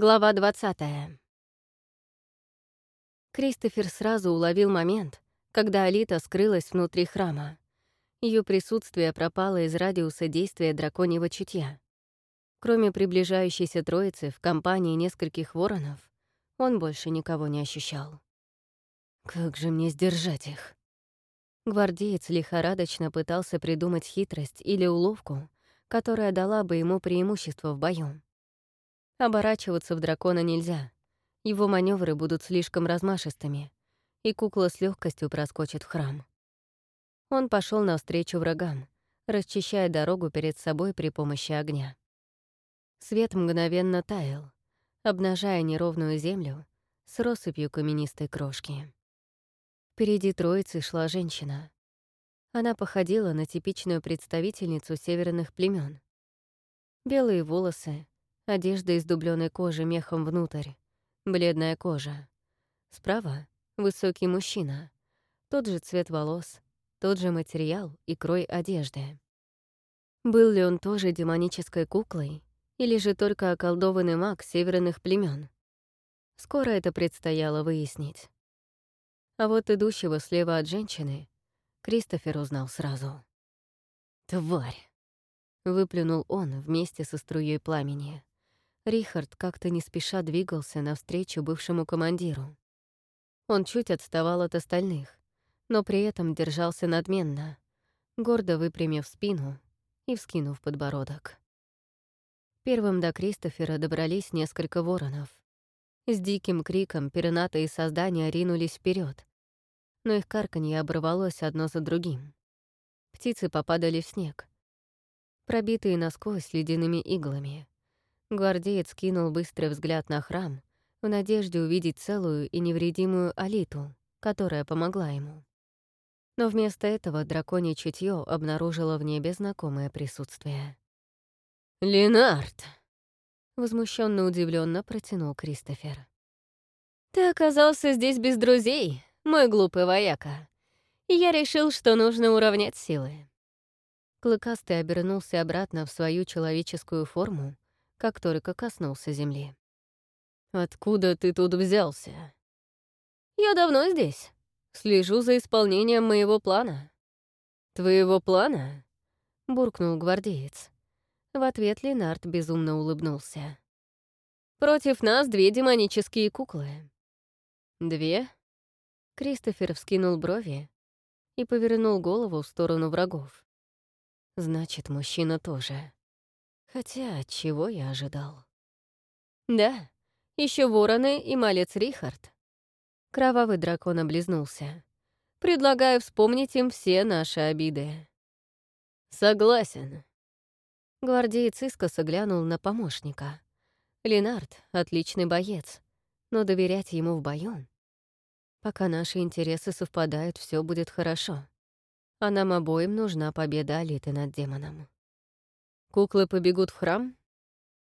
Глава 20. Кристофер сразу уловил момент, когда Алита скрылась внутри храма. Ее присутствие пропало из радиуса действия драконьего чутья. Кроме приближающейся троицы в компании нескольких воронов, он больше никого не ощущал. «Как же мне сдержать их?» Гвардеец лихорадочно пытался придумать хитрость или уловку, которая дала бы ему преимущество в бою. Оборачиваться в дракона нельзя. Его маневры будут слишком размашистыми, и кукла с легкостью проскочит в храм. Он пошел навстречу врагам, расчищая дорогу перед собой при помощи огня. Свет мгновенно таял, обнажая неровную землю с россыпью каменистой крошки. Впереди троицы шла женщина. Она походила на типичную представительницу северных племен. Белые волосы, Одежда из дубленой кожи мехом внутрь. Бледная кожа. Справа — высокий мужчина. Тот же цвет волос, тот же материал и крой одежды. Был ли он тоже демонической куклой, или же только околдованный маг северных племен? Скоро это предстояло выяснить. А вот идущего слева от женщины Кристофер узнал сразу. «Тварь!» — выплюнул он вместе со струей пламени. Рихард как-то не спеша двигался навстречу бывшему командиру. Он чуть отставал от остальных, но при этом держался надменно, гордо выпрямив спину и вскинув подбородок. Первым до Кристофера добрались несколько воронов. С диким криком пернатые создания ринулись вперед, но их карканье оборвалось одно за другим. Птицы попадали в снег, пробитые насквозь ледяными иглами. Гвардеец кинул быстрый взгляд на храм в надежде увидеть целую и невредимую Алиту, которая помогла ему. Но вместо этого драконье чутье обнаружило в небе знакомое присутствие. «Ленард!» — возмущенно удивленно протянул Кристофер. «Ты оказался здесь без друзей, мой глупый вояка, и я решил, что нужно уравнять силы». Клыкастый обернулся обратно в свою человеческую форму как только коснулся земли. «Откуда ты тут взялся?» «Я давно здесь. Слежу за исполнением моего плана». «Твоего плана?» — буркнул гвардеец. В ответ Ленард безумно улыбнулся. «Против нас две демонические куклы». «Две?» Кристофер вскинул брови и повернул голову в сторону врагов. «Значит, мужчина тоже». Хотя, чего я ожидал? Да, еще вороны и малец Рихард. Кровавый дракон облизнулся. Предлагаю вспомнить им все наши обиды. Согласен. Гвардеец искоса глянул на помощника. Ленард — отличный боец, но доверять ему в бою? Пока наши интересы совпадают, все будет хорошо. А нам обоим нужна победа Алиты над демоном. Куклы побегут в храм?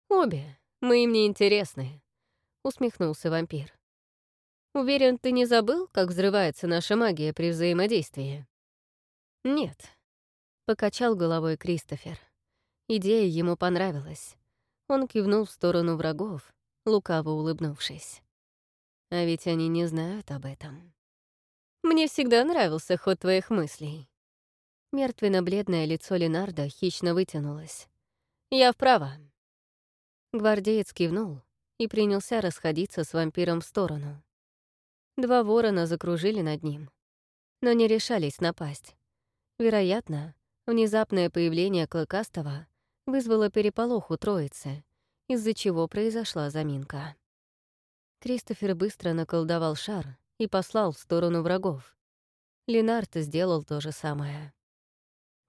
Обе. Мы им не интересны, усмехнулся вампир. Уверен, ты не забыл, как взрывается наша магия при взаимодействии? Нет, покачал головой Кристофер. Идея ему понравилась. Он кивнул в сторону врагов, лукаво улыбнувшись. А ведь они не знают об этом. Мне всегда нравился ход твоих мыслей. Мертвенно-бледное лицо Ленарда хищно вытянулось. «Я вправо». Гвардеец кивнул и принялся расходиться с вампиром в сторону. Два ворона закружили над ним, но не решались напасть. Вероятно, внезапное появление Клыкастого вызвало переполох у троицы, из-за чего произошла заминка. Кристофер быстро наколдовал шар и послал в сторону врагов. Ленард сделал то же самое.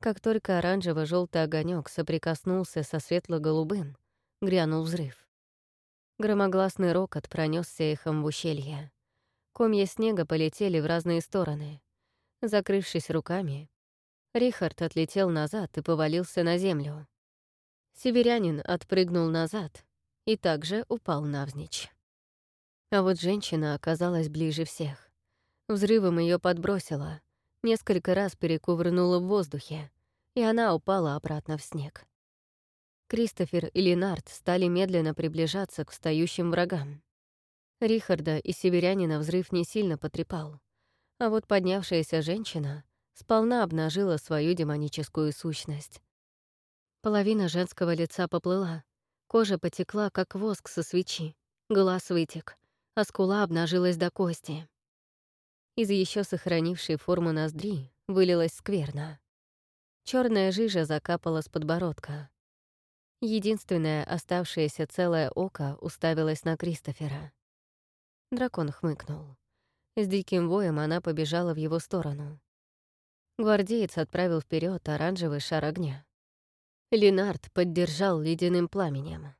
Как только оранжево желтый огонек соприкоснулся со светло-голубым, грянул взрыв. Громогласный рокот пронесся эхом в ущелье. Комья снега полетели в разные стороны. Закрывшись руками, Рихард отлетел назад и повалился на землю. Северянин отпрыгнул назад и также упал навзничь. А вот женщина оказалась ближе всех. Взрывом ее подбросило, несколько раз перекувырнула в воздухе, и она упала обратно в снег. Кристофер и Ленард стали медленно приближаться к встающим врагам. Рихарда и северянина взрыв не сильно потрепал, а вот поднявшаяся женщина сполна обнажила свою демоническую сущность. Половина женского лица поплыла, кожа потекла, как воск со свечи, глаз вытек, а скула обнажилась до кости. Из еще сохранившей форму ноздри вылилась скверно. Черная жижа закапала с подбородка. Единственное оставшееся целое око уставилось на Кристофера. Дракон хмыкнул. С диким воем она побежала в его сторону. Гвардеец отправил вперед оранжевый шар огня. Ленард поддержал ледяным пламенем.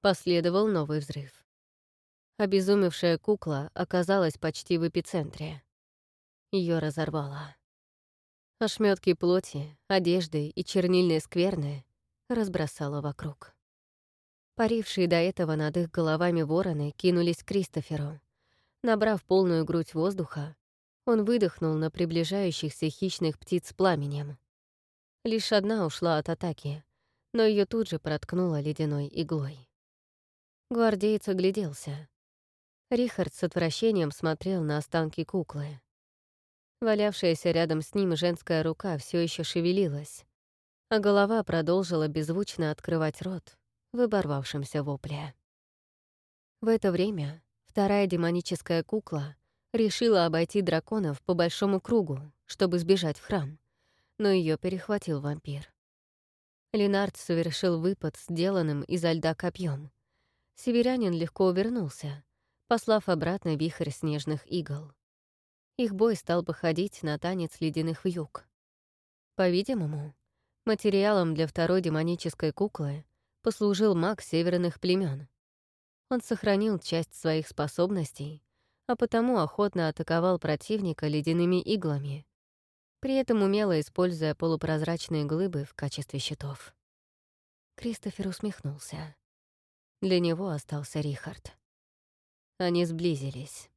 Последовал новый взрыв. Обезумевшая кукла оказалась почти в эпицентре. Ее разорвало. Ошметки плоти, одежды и чернильные скверны разбросала вокруг. Парившие до этого над их головами вороны кинулись к Кристоферу. Набрав полную грудь воздуха, он выдохнул на приближающихся хищных птиц пламенем. Лишь одна ушла от атаки, но ее тут же проткнула ледяной иглой. Гвардеец огляделся. Рихард с отвращением смотрел на останки куклы. Валявшаяся рядом с ним женская рука все еще шевелилась, а голова продолжила беззвучно открывать рот в оборвавшемся вопле. В это время вторая демоническая кукла решила обойти драконов по большому кругу, чтобы сбежать в храм, но ее перехватил вампир. Ленард совершил выпад сделанным изо льда копьем. Северянин легко увернулся, послав обратно вихрь снежных игл. Их бой стал походить на танец ледяных вьюг. По-видимому, материалом для второй демонической куклы послужил маг северных племен. Он сохранил часть своих способностей а потому охотно атаковал противника ледяными иглами, при этом умело используя полупрозрачные глыбы в качестве щитов. Кристофер усмехнулся. Для него остался Рихард. Они сблизились.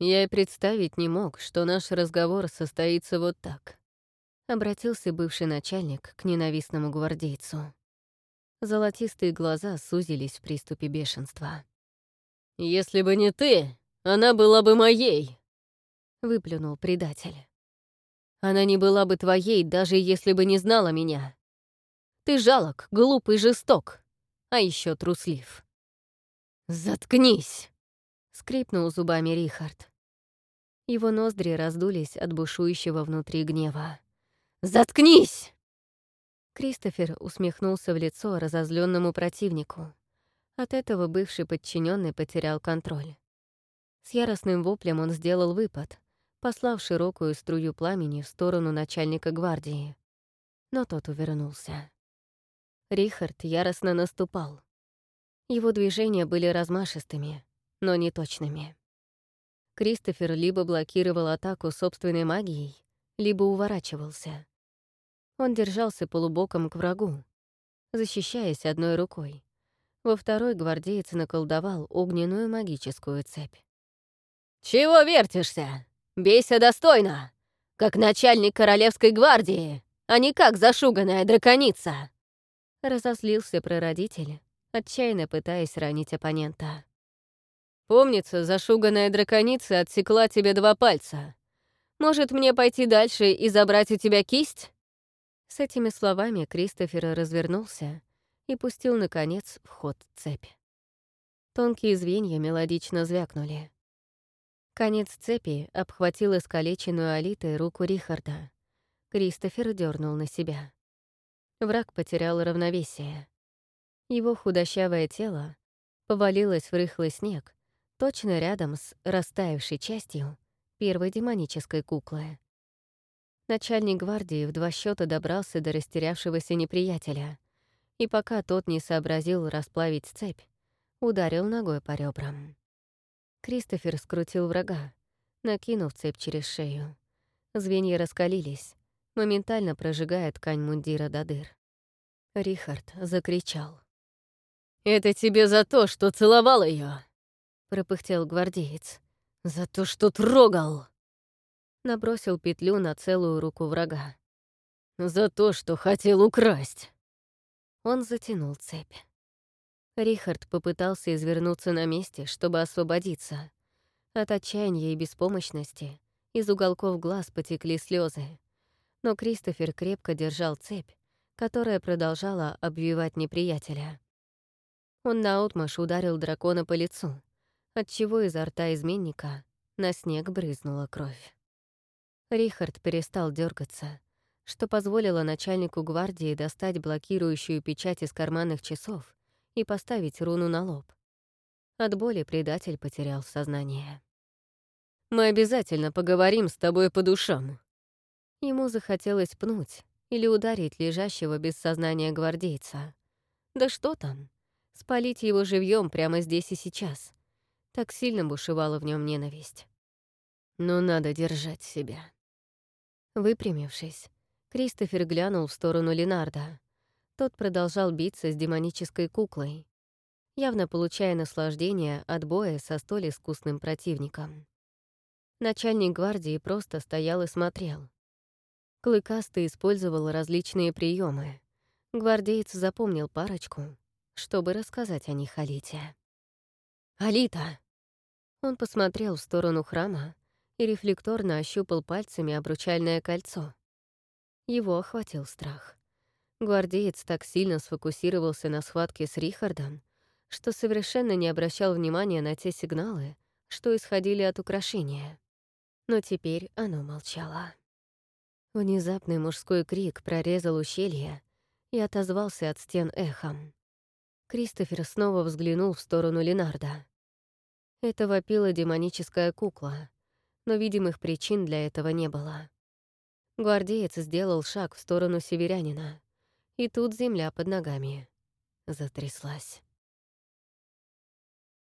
«Я и представить не мог, что наш разговор состоится вот так», — обратился бывший начальник к ненавистному гвардейцу. Золотистые глаза сузились в приступе бешенства. «Если бы не ты, она была бы моей!» — выплюнул предатель. «Она не была бы твоей, даже если бы не знала меня. Ты жалок, глуп и жесток, а еще труслив». «Заткнись!» — скрипнул зубами Рихард. Его ноздри раздулись от бушующего внутри гнева. «Заткнись!» Кристофер усмехнулся в лицо разозленному противнику. От этого бывший подчиненный потерял контроль. С яростным воплем он сделал выпад, послав широкую струю пламени в сторону начальника гвардии. Но тот увернулся. Рихард яростно наступал. Его движения были размашистыми, но не точными. Кристофер либо блокировал атаку собственной магией, либо уворачивался. Он держался полубоком к врагу, защищаясь одной рукой. Во второй гвардеец наколдовал огненную магическую цепь. «Чего вертишься? Бейся достойно, как начальник королевской гвардии, а не как зашуганная драконица!» Разослился прародитель, отчаянно пытаясь ранить оппонента. «Помнится, зашуганная драконица отсекла тебе два пальца. Может, мне пойти дальше и забрать у тебя кисть?» С этими словами Кристофер развернулся и пустил, наконец, в ход цепь. Тонкие звенья мелодично звякнули. Конец цепи обхватил искалеченную Алитой руку Рихарда. Кристофер дернул на себя. Враг потерял равновесие. Его худощавое тело повалилось в рыхлый снег, точно рядом с растаявшей частью первой демонической куклы. Начальник гвардии в два счета добрался до растерявшегося неприятеля, и пока тот не сообразил расплавить цепь, ударил ногой по ребрам. Кристофер скрутил врага, накинув цепь через шею. Звенья раскалились, моментально прожигая ткань мундира до дыр. Рихард закричал. «Это тебе за то, что целовал ее, пропыхтел гвардеец. «За то, что трогал!» Набросил петлю на целую руку врага. «За то, что хотел украсть!» Он затянул цепь. Рихард попытался извернуться на месте, чтобы освободиться. От отчаяния и беспомощности из уголков глаз потекли слезы. Но Кристофер крепко держал цепь, которая продолжала обвивать неприятеля. Он наотмашь ударил дракона по лицу, отчего изо рта изменника на снег брызнула кровь. Рихард перестал дергаться, что позволило начальнику гвардии достать блокирующую печать из карманных часов и поставить руну на лоб. От боли предатель потерял сознание. «Мы обязательно поговорим с тобой по душам». Ему захотелось пнуть или ударить лежащего без сознания гвардейца. Да что там, спалить его живьем прямо здесь и сейчас. Так сильно бушевала в нем ненависть. Но надо держать себя. Выпрямившись, Кристофер глянул в сторону Ленарда. Тот продолжал биться с демонической куклой, явно получая наслаждение от боя со столь искусным противником. Начальник гвардии просто стоял и смотрел. Клыкастый использовал различные приемы. Гвардеец запомнил парочку, чтобы рассказать о них Алите. «Алита!» Он посмотрел в сторону храма, и рефлекторно ощупал пальцами обручальное кольцо. Его охватил страх. Гвардеец так сильно сфокусировался на схватке с Рихардом, что совершенно не обращал внимания на те сигналы, что исходили от украшения. Но теперь оно молчало. Внезапный мужской крик прорезал ущелье и отозвался от стен эхом. Кристофер снова взглянул в сторону Ленарда. Это вопила демоническая кукла, но видимых причин для этого не было. Гвардеец сделал шаг в сторону северянина, и тут земля под ногами затряслась.